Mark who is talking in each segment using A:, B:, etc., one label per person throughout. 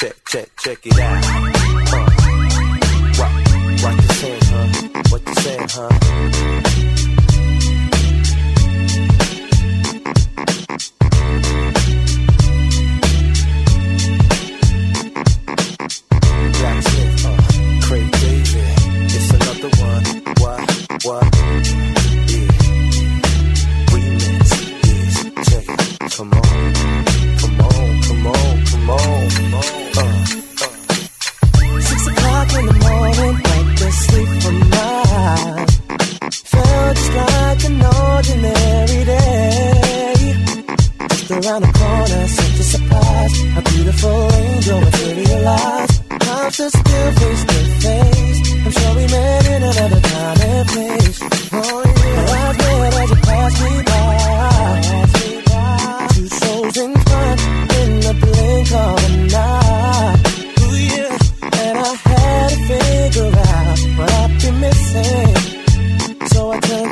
A: check, check, check it out. Uh, what, you say, huh? what you saying, huh? Blacksmith, uh,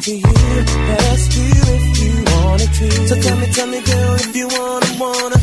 B: to you asked you if you wanted to. So tell me, tell me, girl, if you wanna, wanna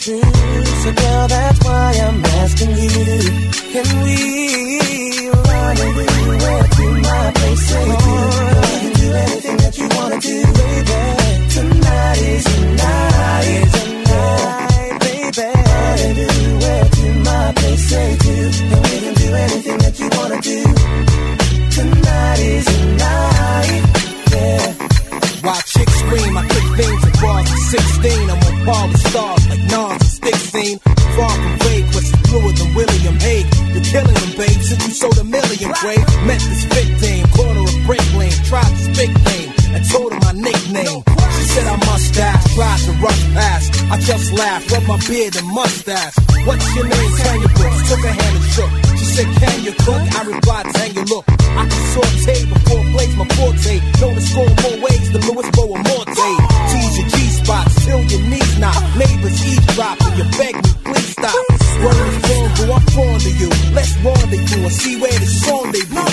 B: True. So, girl, that's why I'm asking you. Can we
C: Nas Stick Scene. Far from vague, but fluid than William Hague. You're killing them, babe, since you sold a million, Craig. Met this victim, corner of break lane, tried to speak name, and told her my nickname. She said I must ask, tried to rush past. I just laughed, rubbed my beard and mustache. What's your name? Tanya Brooks. Took her hand and shook. She said, Can you cook? I replied, Tanya, look. I can saute before blaze my forte. Know to score more ways than Louis Boa Morte. Tease your G spots till your knees knock. Neighbors eavesdropping, you beg me, please stop. Word is wrong, go up on to you. Let's rendezvous and see where the song they blew.